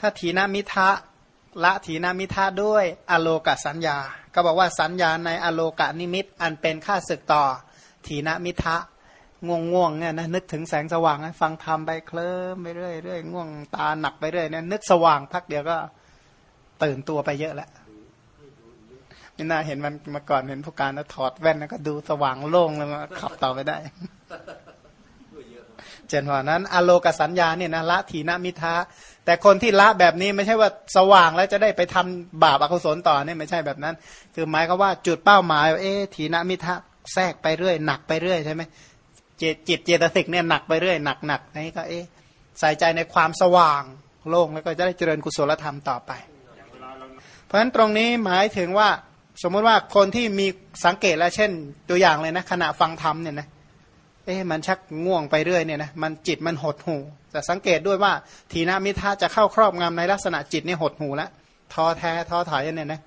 ถ้าถีนามิทะละถีนามิทะด้วยอโลกสัญญา ก็บอกว่าสัญญาในอโลกนิมิต อันเป็นค่าศึกต่อถีนามิทะง่วงง่วงเนี่ยนะนึกถึงแสงสว่างฟังธรรมไปเคลิ้มไปเรื่อยเรื่อยง่วงตาหนักไปเรื่อยเนี่ยนึกสว่างพักเดียวก็ตื่นตัวไปเยอะแล้วไม่น่าเห็นมันมาก่อนเห็นผู้การถอดแว่นแล้วก็ดูสว่างโล่งแล้วมาขับต่อไปได้เจนว่านั้น อโลกสัญญาเนี่ยนะละถีนามิทะ แต่คนที่ละแบบนี้ไม่ใช่ว่าสว่างแล้วจะได้ไปทำบาปอกุศลต่อเนี่ยไม่ใช่แบบนั้น คือหมายก็ว่าจุดเป้าหมายเอ๊ถีนมิทะแทรกไปเรื่อยหนักไปเรื่อยใช่ไหมจิตจิตเจตสิกเนี่ยหนักไปเรื่อยหนักหนักนี่ก็เอ๊ใส่ใจในความสว่างโล่งแล้วก็จะได้เจริญกุศลธรรมต่อไป เพราะฉะนั้นตรงนี้หมายถึงว่าสมมติว่าคนที่มีสังเกตแล้วเช่น ตัวอย่างเลยนะขณะฟังธรรมเนี่ยนะ เอ๊ะมันชักง่วงไปเรื่อยเนี่ยนะมันจิตมันหดหูแต่สังเกตด้วยว่า ทีนามิทาจะเข้าครอบงำในลักษณะจิตนี่หดหูแล้วท้อแท้ท้อถอยเนี่ยนะ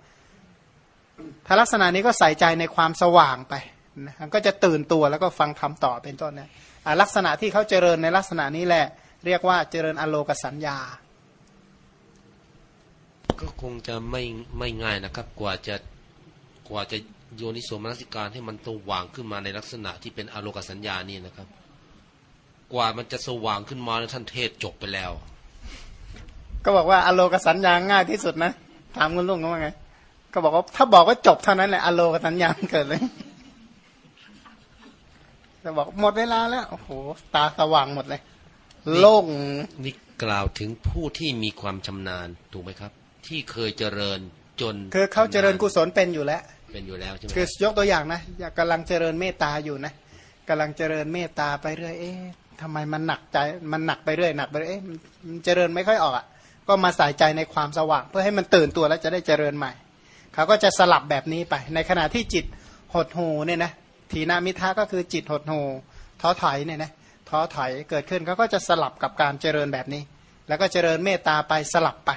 ถ้าลักษณะนี้ก็ใส่ใจในความสว่างไปนะมันก็จะตื่นตัวแล้วก็ฟังธรรมต่อเป็นต้นนะลักษณะที่เขาเจริญในลักษณะนี้แหละ เรียกว่าเจริญอโลกสัญญา ก็คงจะไม่ไม่ง่ายนะครับ กว่าจะกว่าจะ โยนิโสมนสิการให้มันสว่างขึ้นมาในลักษณะที่เป็นอโลกสัญญานี่นะครับ กว่ามันจะสว่างขึ้นมาท่านเทศจบไปแล้ว ก็บอกว่าอโลกสัญญาง่ายที่สุดนะ ถามคุณลุงเขาว่าไง ก็บอกว่าถ้าบอกว่าจบเท่านั้นแหละอโลกสัญญาเกิดเลยแต่บอกหมดเวลาแล้วโอ้โหตาสว่างหมดเลย โล่งนี่กล่าวถึงผู้ที่มีความชำนาญถูกไหมครับ ที่เคยเจริญจน คือเขาเจริญกุศลเป็นอยู่แล้ว เป็นอยู่แล้วใช่ไหมคือยกตัวอย่างนะอยากกำลังเจริญเมตตาอยู่นะกำลังเจริญเมตตาไปเรื่อยเอ๊ะทำไมมันหนักใจมันหนักไปเรื่อยหนักไปเรื่อยเอ๊ะมันเจริญไม่ค่อยออกอะก็มาใส่ใจในความสว่าง เพื่อให้มันตื่นตัวแล้วจะได้เจริญใหม่ เขาก็จะสลับแบบนี้ไป ในขณะที่จิตหดหูเนี่ยนะทีนามิทะก็คือจิตหดหูท้อถอยเนี่ยนะท้อถอยเกิดขึ้นเขาก็จะสลับกับการเจริญแบบนี้ แล้วก็เจริญเมตตาไปสลับไป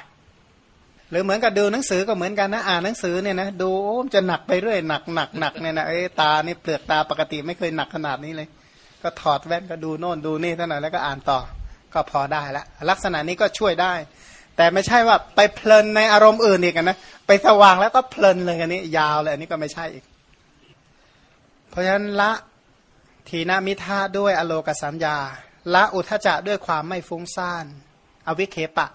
หรือเหมือนกับดูหนังสือก็เหมือนกันนะอ่านหนังสือเนี่ยนะดูจะหนักไปเรื่อยหนักหนักหนักเนี่ยนะเอ้ตานี่เปลือกตาปกติไม่เคยหนักขนาดนี้เลย ก็ถอดแว่นก็ดูโน่นดูนี่เท่านั้นแล้วก็อ่านต่อก็พอได้ละลักษณะนี้ก็ช่วยได้ แต่ไม่ใช่ว่าไปเพลินในอารมณ์อื่นอีกนะไปสว่างแล้วก็เพลินเลยอันนี้ ยาวเลยอันนี้ก็ไม่ใช่อีก เพราะฉะนั้นละทีนามิทาด้วยอโลกสัญญา ละอุทจจะด้วยความไม่ฟุ้งซ่าน อวิเคปะ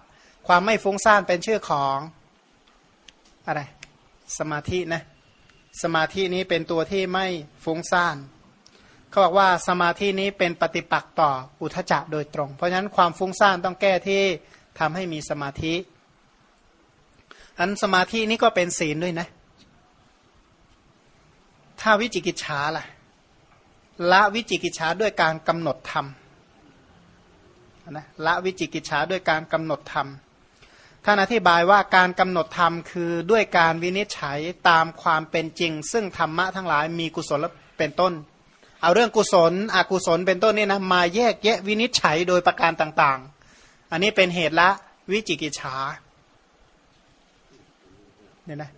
ความไม่ฟุ้งซ่านเป็นชื่อของอะไร สมาธินะ สมาธินี้เป็นตัวที่ไม่ฟุ้งซ่านเขาบอกว่าสมาธินี้เป็นปฏิปักษ์ต่ออุทจักโดยตรง เพราะฉะนั้นความฟุ้งซ่านต้องแก้ที่ทำให้มีสมาธิ อันสมาธินี้ก็เป็นศีลด้วยนะ ถ้าวิจิกิจฉาล่ะ ละวิจิกิจฉาด้วยการกำหนดธรรมนะละวิจิกิจฉาด้วยการกำหนดธรรม ท่านอธิบายว่าการกำหนดธรรมคือด้วยการวินิจฉัยตามความเป็นจริง ซึ่งธรรมะทั้งหลายมีกุศลเป็นต้น เอาเรื่องกุศลอกุศลเป็นต้นนี่นะมาแยกแยะวินิจฉัยโดยประการต่างๆ อันนี้เป็นเหตุละวิจิกิจฉาเนี่ยนะ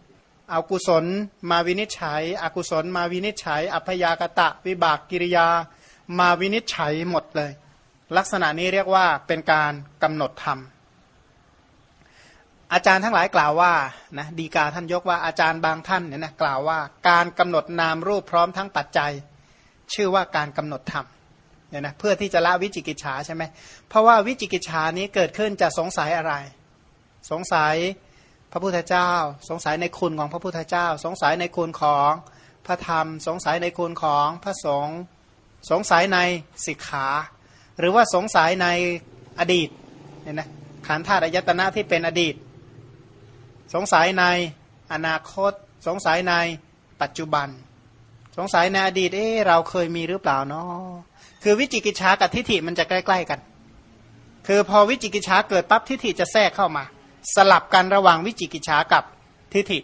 เอากุศลมาวินิจฉัย อกุศลมาวินิจฉัย อัพยากตะ วิบากกิริยา มาวินิจฉัยหมดเลย ลักษณะนี้เรียกว่าเป็นการกำหนดธรรม อาจารย์ทั้งหลายกล่าวว่านะดีกาท่านยกว่าอาจารย์บางท่านเนี่ยนะกล่าวว่าการกำหนดนามรูปพร้อมทั้งปัจจัย ชื่อว่าการกำหนดธรรมเนี่ยนะเพื่อที่จะละวิจิกิจฉาใช่ไหมเพราะว่าวิจิกิจฉานี้เกิดขึ้นจะสงสัยอะไร สงสัยพระพุทธเจ้า สงสัยในคุณของพระพุทธเจ้า สงสัยในคุณของพระธรรม สงสัยในคุณของพระสงฆ์สงสัยในสิกขา หรือว่าสงสัยในอดีตเนี่ยนะขันธาตุอายตนะที่เป็นอดีต สงสัยในอนาคต สงสัยในปัจจุบัน สงสัยในอดีตเอ๊เราเคยมีหรือเปล่าเนาะคือวิจิกิจฉากับทิฏฐิมันจะใกล้ๆกัน คือพอวิจิกิจฉาเกิดปั๊บทิฏฐิจะแทรกเข้ามา สลับกันระหว่างวิจิกิจฉากับทิฏฐิ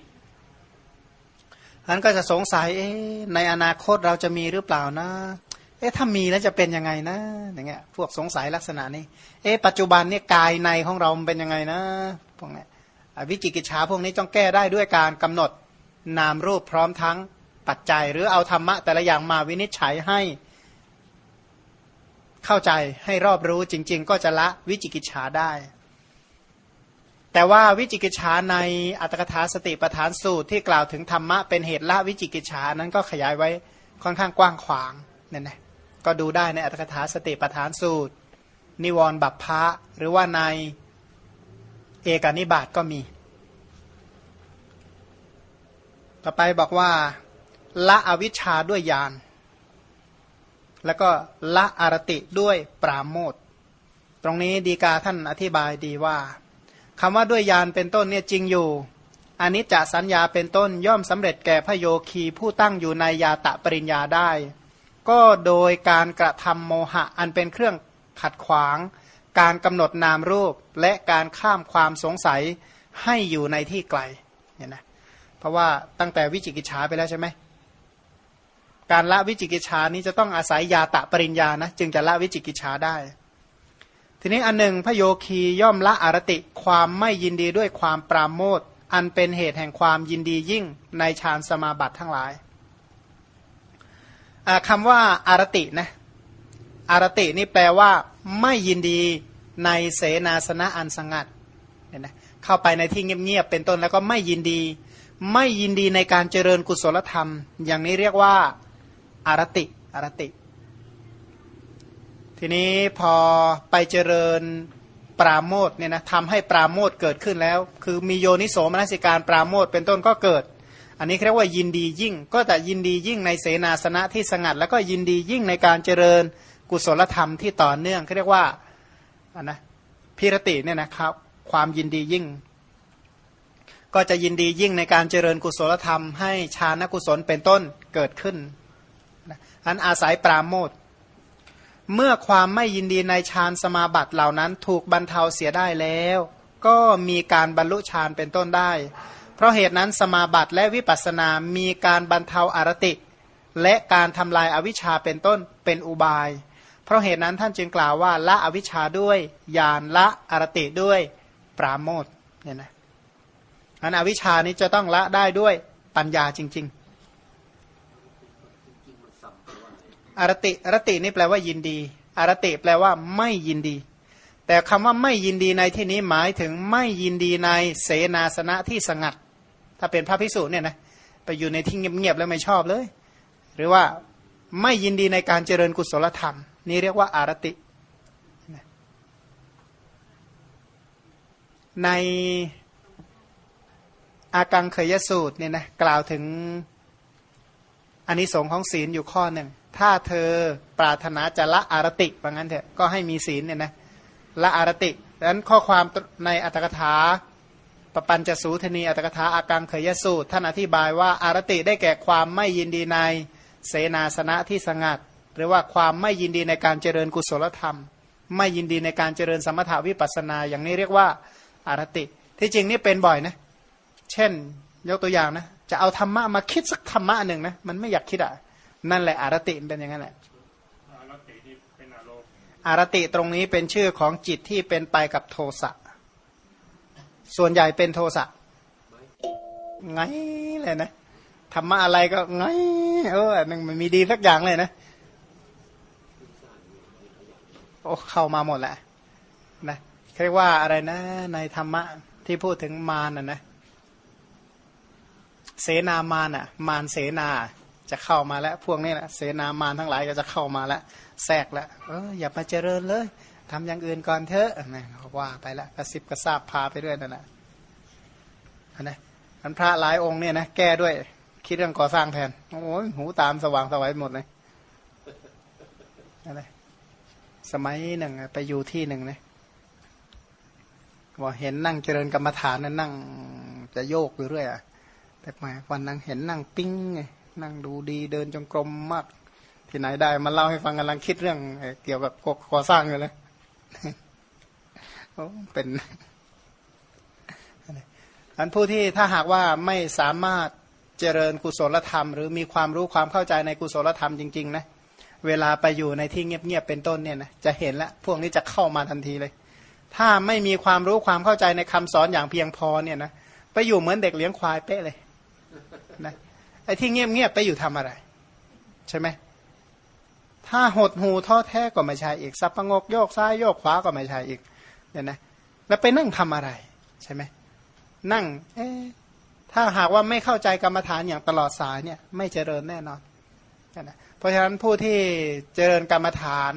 นั้นก็จะสงสัยเอ๊ในอนาคตเราจะมีหรือเปล่านะเอ๊ะถ้ามีแล้วจะเป็นยังไงนะอย่างเงี้ยพวกสงสัยลักษณะนี้ เอ๊ะปัจจุบันเนี่ยกายในของเราเป็นยังไงนะพวกนี้ วิจิกิจฉาพวกนี้ต้องแก้ได้ด้วยการกำหนดนามรูปพร้อมทั้งปัจจัย หรือเอาธรรมะแต่ละอย่างมาวินิจฉัยให้เข้าใจให้รอบรู้จริง ๆ ก็จะละวิจิกิจฉาได้ แต่ว่าวิจิกิจฉาในอัตถกถาสติปทานสูตรที่กล่าวถึงธรรมะเป็นเหตุละวิจิกิจฉานั้นก็ขยายไว้ค่อนข้างกว้างขวางเนี่ยนะก็ดูได้ในอัตถกถาสติปทานสูตร นิวรณ์บัพพะหรือว่าใน เอกานิบาตก็มี ต่อไปบอกว่า ละอวิชชาด้วยญาณแล้วก็ละอารติด้วยปราโมทตรงนี้ดีกาท่านอธิบายดีว่าคำว่าด้วยยานเป็นต้นเนี่ยจริงอยู่อันนี้จะสัญญาเป็นต้นย่อมสำเร็จแก่พระโยคีผู้ตั้งอยู่ในยาตะปริญญาได้ ก็โดยการกระทำโมหะอันเป็นเครื่องขัดขวาง การกำหนดนามรูป และการข้ามความสงสัยให้อยู่ในที่ไกลเนี่ยนะเพราะว่าตั้งแต่วิจิกิจฉาไปแล้วใช่ไหมการละวิจิกิจฉานี้จะต้องอาศัยยาตะปริญญานะจึงจะละวิจิกิจฉาได้ ทีนี้อันหนึ่งพระโยคีย่อมละอารติความไม่ยินดีด้วยความปราโมทอันเป็นเหตุแห่งความยินดียิ่งในฌานสมาบัติทั้งหลายคำว่าอารตินะอารตินี่แปลว่า ไม่ยินดี ในเสนาสนะอันสงัดเนี่ยนะเข้าไปในที่เงียบๆเป็นต้นแล้วก็ไม่ยินดี ไม่ยินดีในการเจริญกุศลธรรม อย่างนี้เรียกว่าอารติอารติ ทีนี้พอไปเจริญปราโมทเนี่ยนะทำให้ปราโมทเกิดขึ้นแล้ว คือมีโยนิโสมนสิการปราโมทเป็นต้นก็เกิด อันนี้เรียกว่ายินดียิ่ง ก็แต่ยินดียิ่งในเสนาสนะที่สงัด แล้วก็ยินดียิ่งในการเจริญกุศลธรรมที่ต่อเนื่องเขาเรียกว่า นนะพิรติเนี่ยนะครับ ความยินดียิ่ง ก็จะยินดียิ่งในการเจริญกุศลธรรมให้ฌานกุศลเป็นต้นเกิดขึ้นอันอาศัยปราโมทเมื่อความไม่ยินดีในฌานสมาบัติเหล่านั้นถูกบรรเทาเสียได้แล้ว ก็มีการบรรลุฌานเป็นต้นได้ เพราะเหตุนั้นสมาบัติและวิปัสสนามีการบรรเทาอารติ และการทำลายอวิชชาเป็นต้นเป็นอุบาย เพราะเหตุนั้นท่านจึงกล่าวว่าละอวิชชาด้วยญาณละอารติด้วยปราโมทเนี่ยนะอันอวิชชานี้จะต้องละได้ด้วยปัญญาจริง ๆ อารติอารตินี่แปลว่ายินดี อารติแปลว่าไม่ยินดี แต่คำว่าไม่ยินดีในที่นี้หมายถึงไม่ยินดีในเสนาสนะที่สงัด ถ้าเป็นพระพิสุเนี่ยนะไปอยู่ในที่เงียบๆแล้วไม่ชอบเลย หรือว่าไม่ยินดีในการเจริญกุศลธรรม นี่เรียกว่าอารติ ในอากังเคยสูตรเนี่ยนะกล่าวถึงอันนี้สงของศีลอยู่ข้อหนึ่ง ถ้าเธอปรารถนาจะละอารติว่างั้นเถอะก็ให้มีศีลเนี่ยนะละอารติดังนั้นข้อความในอัตถกถาปปัญจสูทนีอัตถกถาอากังเขยสูตรท่านอธิบายว่าอารติได้แก่ความไม่ยินดีในเสนาสนะที่สงัด หรือว่าความไม่ยินดีในการเจริญกุศลธรรม ไม่ยินดีในการเจริญสมถาวิปัสนา อย่างนี้เรียกว่าอารติ ที่จริงนี่เป็นบ่อยนะ เช่นยกตัวอย่างนะ จะเอาธรรมะมาคิดสักธรรมะหนึ่งนะ มันไม่อยากคิดอะ่ะ นั่นแหละอารติเป็นอย่างนั้นแหละอารติตรงนี้เป็นชื่อของจิตที่เป็นไปกับโทสะ ส่วนใหญ่เป็นโทสะ ไงเลยนะธรรมะอะไรก็ไง เออมันมันมีดีสักอย่างเลยนะ โอ้เข้ามาหมดแหละนะเรียกว่าอะไรนะ ในธรรมะที่พูดถึงมารน่ะนะเสนามารอะ มารเสนาจะเข้ามาแล้ว พวกนี้แหละเสนามารทั้งหลายก็จะเข้ามาแล้วแทรกแล้วเอออย่ามาเจริญเลยทำอย่างอื่นก่อนเถอะนะว่าไปแล้วกระซิบกระซาบพาไปด้วยนั่นแหละนะอันพระหลายองค์เนี่ยนะแก้ด้วย คิดเรื่องก่อสร้างแทนโอ้ยหูตามสว่างสวัยหมดเลยอะไร สมัยหนึ่งไปอยู่ที่หนึ่งเนี่ยว่าเห็นนั่งเจริญกรรมฐานนั่นนั่งจะโยกอยู่เรื่อยอะแต่มาวันนั่งเห็นนั่งปิ้งไงนั่งดูดีเดินจงกรมมาก ที่ไหนได้มาเล่าให้ฟังกำลังคิดเรื่องเกี่ยวกับก่อสร้างอยู่เลยเป็นอันผู้ที่ถ้าหากว่าไม่สามารถเจริญกุศลธรรม หรือมีความรู้ความเข้าใจในกุศลธรรมจริง ๆ นะ เวลาไปอยู่ในที่เงียบๆเป็นต้นเนี่ยนะจะเห็นแล้วพวกนี้จะเข้ามาทันทีเลย ถ้าไม่มีความรู้ความเข้าใจในคำสอนอย่างเพียงพอเนี่ยนะไปอยู่เหมือนเด็กเลี้ยงควายเป๊ะเลยนะไอ้ที่เงียบๆไปอยู่ทำอะไร ใช่ไหมถ้าหดหูท้อแท้ก็ไม่ใช่อีกสับประงกโยกซ้ายโยกขวาก็ไม่ใช่อีกเนี่ยนะแล้วไปนั่งทำอะไรใช่ไหมนั่งเอ๊ถ้าหากว่าไม่เข้าใจกรรมฐานอย่างตลอดสายเนี่ย ไม่เจริญแน่นอน เพราะฉะนั้นผู้ที่เจริญกรรมฐาน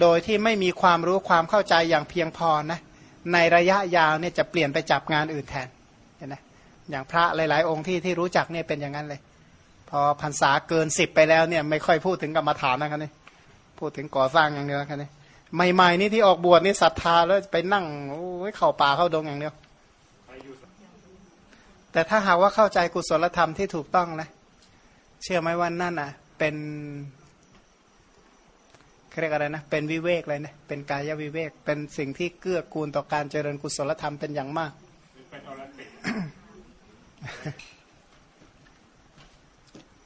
โดยที่ไม่มีความรู้ความเข้าใจอย่างเพียงพอนะในระยะยาวเนี่ยจะเปลี่ยนไปจับงานอื่นแทนเห็นไหมอย่างพระหลาย ๆ องค์ที่ที่รู้จักเนี่ยเป็นอย่างนั้นเลย พอพรรษาเกินสิบไปแล้วเนี่ยไม่ค่อยพูดถึงกรรมฐานนะครับนี่พูดถึงก่อสร้างอย่างเดียวครับนี่ใหม่ ๆ นี่ที่ออกบวชนี่ศรัทธาแล้วไปนั่งโอ้ยเข่าป่าเข้าดงอย่างเดียวแต่ถ้าหากว่าเข้าใจกุศลธรรมที่ถูกต้องนะ เชื่อไหมว่านั่นอะ เป็นเรียกอะไรนะ เป็นวิเวกเลยนะ เป็นกายวิเวก เป็นสิ่งที่เกื้อกูลต่อการเจริญกุศลธรรมเป็นอย่างมาก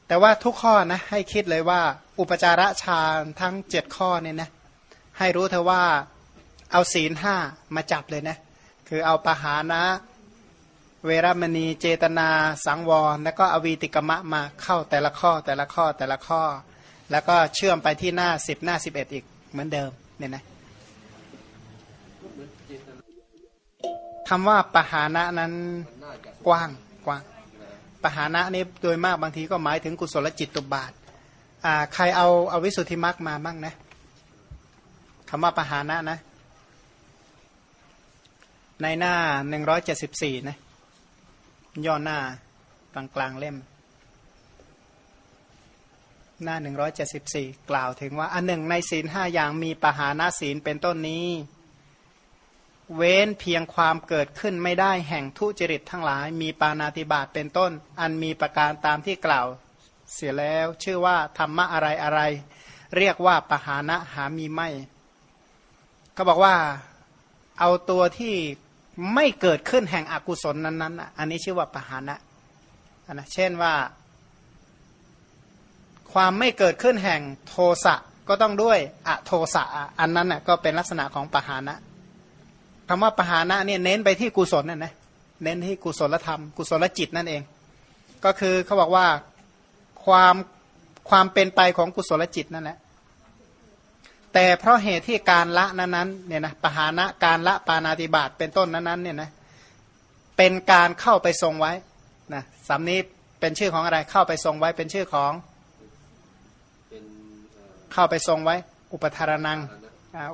แต่ว่าทุกข้อนะ ให้คิดเลยว่า อุปจาระฌานทั้งเจ็ดข้อเนี่ยนะ ให้รู้เธอว่าเอาศีลห้ามาจับเลยนะ คือเอาปหานะ เวรมณีเจตนา สังวร แล้วก็อวีติกมะมาเข้าแต่ละข้อแต่ละข้อแต่ละข้อ แล้วก็เชื่อมไปที่หน้าสิบหน้าสิบเอ็ดอีกเหมือนเดิมเนี่ยนะคำว่าปหานะนั้นกว้างกว้างปหานะนี้โดยมากบางทีก็หมายถึงกุศลจิตตุบาทอ่าใครเอาเอาวิสุทธิมรรคมาบ้างนะคำว่าปหานะนะ ในหน้าหนึ่งร้อยเจ็ดสิบสี่นะ ย่อหน้ากลางกลางเล่ม หน้าหนึ่งร้อยเจ็ดสิบสี่กล่าวถึงว่า อันหนึ่งในศีลห้าอย่างมีปหานะศีลเป็นต้นนี้ เว้นเพียงความเกิดขึ้นไม่ได้แห่งทุจริตทั้งหลาย มีปานาติบาตเป็นต้น อันมีประการตามที่กล่าวเสียแล้วชื่อว่าธรรมะอะไรอะไร เรียกว่าปหานะหามีไม่เขาบอกว่าเอาตัวที่ ไม่เกิดขึ้นแห่งอกุศลนั้นๆอันนี้ชื่อว่าปหานะนะเช่นว่า ความไม่เกิดขึ้นแห่งโทสะก็ต้องด้วยอโทสะอันนั้นน่ะก็เป็นลักษณะของปหานะคำว่าปหานะเนี่ยเน้นไปที่กุศลนั่นนะเน้นที่กุศลธรรม กุศลจิตนั่นเอง ก็คือเขาบอกว่าความความเป็นไปของกุศลจิตนั่นแหละ แต่เพราะเหตุที่การละนั้นๆเนี่ยนะปหานะการละปานาติบาตเป็นต้นนั้นๆเนี่ยนะเป็นการเข้าไปทรงไว้นะสำนี้เป็นชื่อของอะไรเข้าไปทรงไว้เป็นชื่อของเข้าไปทรงไว้ อุปทารนัง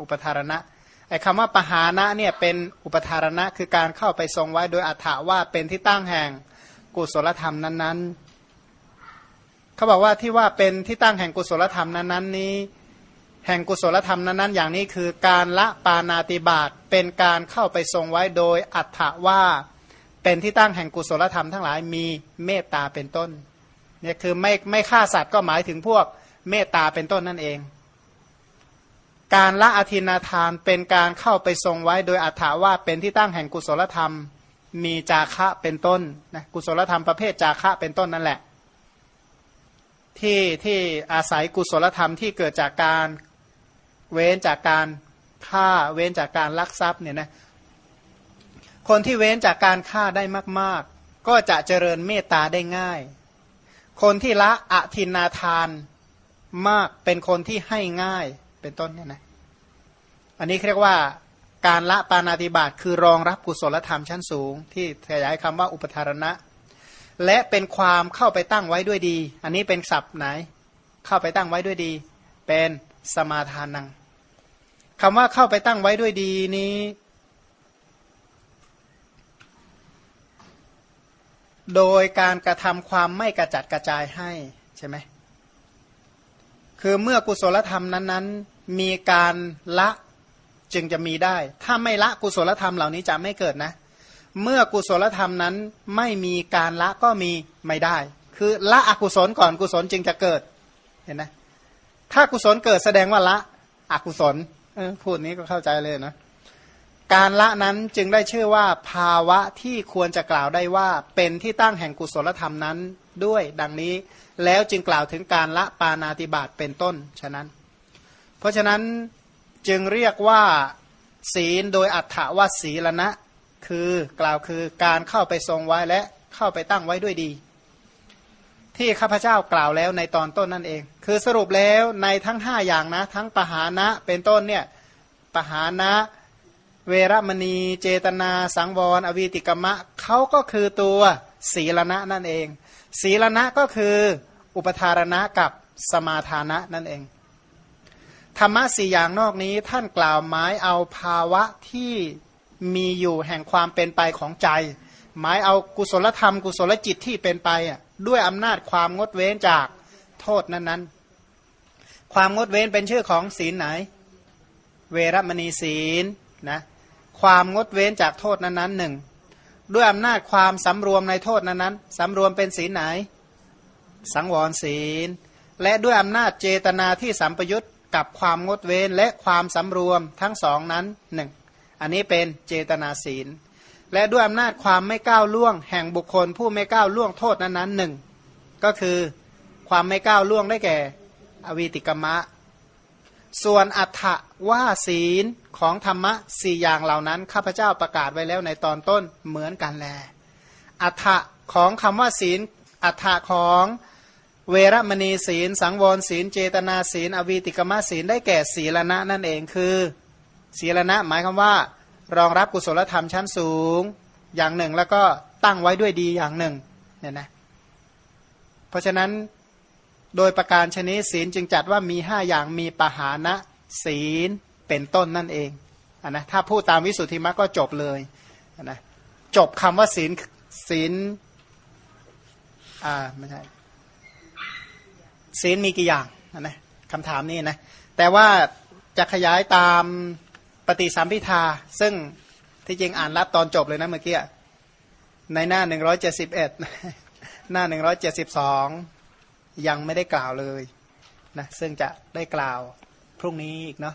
อุปทารณะไอ้คำว่าปหานะเนี่ยเป็นอุปทารณะคือการเข้าไปทรงไว้ โดยอัฏฐาว่าเป็นที่ตั้งแห่งกุศลธรรมนั้น ๆ เขาบอกว่าที่ว่าเป็นที่ตั้งแห่งกุศลธรรมนั้น ๆ นี้ แห่งกุศลธรรมนั้นๆอย่างนี้คือการละปานาติบาตเป็นการเข้าไปทรงไว้โดยอัฏฐว่าเป็นที่ตั้งแห่งกุศลธรรมทั้งหลายมีเมตตาเป็นต้นเนี่ยคือไม่ไม่ฆ่าสัตว์ก็หมายถึงพวกเมตตาเป็นต้นนั่นเอง การละอธินาทานเป็นการเข้าไปทรงไว้โดยอัฏฐว่าเป็นที่ตั้งแห่งกุศลธรรม มีจาคะเป็นต้นนะกุศลธรรมประเภทจาคะเป็นต้นนั่นแหละที่ที่อาศัยกุศลธรรมที่เกิดจากการ เว้นจากการฆ่าเว้นจากการลักทรัพย์เนี่ยนะคนที่เว้นจากการฆ่าได้มาก ๆ ก็จะเจริญเมตตาได้ง่าย คนที่ละอธินาทานมากเป็นคนที่ให้ง่ายเป็นต้นเนี่ยนะอันนี้เรียกว่าการละปานาติบาตคือรองรับกุศลธรรมชั้นสูง ที่ขยายคำว่าอุปทารณะ และเป็นความเข้าไปตั้งไว้ด้วยดี อันนี้เป็นศัพท์ไหน เข้าไปตั้งไว้ด้วยดี เป็น สมาทานังคำว่าเข้าไปตั้งไว้ด้วยดีนี้ โดยการกระทำความไม่กระจัดกระจายให้ใช่ไหมคือเมื่อกุศลธรรมนั้นๆ มีการละจึงจะมีได้ ถ้าไม่ละกุศลธรรมเหล่านี้จะไม่เกิดนะ เมื่อกุศลธรรมนั้นไม่มีการละก็มีไม่ได้ คือละอกุศลก่อนกุศลจึงจะเกิด เห็นไหม ถ้ากุศลเกิดแสดงว่าละ อกุศลพูดนี้ก็เข้าใจเลยนะ การละนั้นจึงได้ชื่อว่าภาวะที่ควรจะกล่าวได้ว่าเป็นที่ตั้งแห่งกุศลธรรมนั้นด้วยดังนี้แล้วจึงกล่าวถึงการละปานาติบาตเป็นต้นฉะนั้น เพราะฉะนั้นจึงเรียกว่าศีลโดยอัฏฐว่าศีลนะ คือกล่าวคือการเข้าไปทรงไว้และเข้าไปตั้งไว้ด้วยดี ที่ข้าพเจ้ากล่าวแล้วในตอนต้นนั่นเอง คือสรุปแล้วในทั้งห้าอย่างนะ ทั้งปหานะเป็นต้นเนี่ยปหานะเวรมณี เจตนา สังวร อวีติกมะเขาก็คือตัวศีลณะนั่นเอง ศีลณะก็คืออุปทารณะกับสมาทานะนั่นเอง ธรรมะสี่อย่างนอกนี้ท่านกล่าวหมายเอาภาวะที่มีอยู่แห่งความเป็นไปของใจ หมายเอากุศลธรรม กุศลจิตที่เป็นไปอะ ด้วยอำนาจความงดเว้นจากโทษนั้นๆ ความงดเว้นเป็นชื่อของศีลไหน เวรมณีศีลนะความงดเว้นจากโทษนั้นๆหนึ่งด้วยอำนาจความสำรวมในโทษนั้นๆสำรวมเป็นศีลไหน สังวรศีล และด้วยอำนาจเจตนาที่สัมปยุตกับความงดเว้นและความสำรวมทั้งสองนั้นหนึ่งอันนี้เป็นเจตนาศีล และด้วยอำนาจความไม่ก้าวล่วง แห่งบุคคล ผู้ไม่ก้าวล่วงโทษนั้นๆหนึ่งก็คือความไม่ก้าวล่วงได้แก่ อวีติกมะ ส่วนอัฏฐว่าศีลของธรรมะสี่อย่างเหล่านั้นข้าพเจ้าประกาศไว้แล้วในตอนต้นเหมือนกันแล อัฏฐะของคำว่าศีล อัฏฐะของเวรมณีศีล สังวรศีล เจตนาศีล อวีติกมะศีลได้แก่ศีลณะนั่นเองคือ ศีลณะหมายคำว่า รองรับกุศลธรรมชั้นสูงอย่างหนึ่ง แล้วก็ตั้งไว้ด้วยดีอย่างหนึ่งเนี่ยนะเพราะฉะนั้นโดยประการชนิดศีลจึงจัดว่ามีห้าอย่างมีปหานะศีลเป็นต้นนั่นเองอนนะถ้าพูดตามวิสุทธิมรรคก็จบเลยอนนะจบคำว่าศีลศีลอ่าไม่ใช่ศีลมีกี่อย่างอนนะคำถามนี้นะแต่ว่าจะขยายตาม ปฏิสัมพิทา ซึ่งที่จริงอ่านรับตอนจบเลยนะเมื่อกี้ในหน้าหนึ่งร้อยเจ็ดสิบเอ็ดหน้าหนึ่งร้อยเจ็ดสิบสองยังไม่ได้กล่าวเลยนะซึ่งจะได้กล่าวพรุ่งนี้อีกเนาะ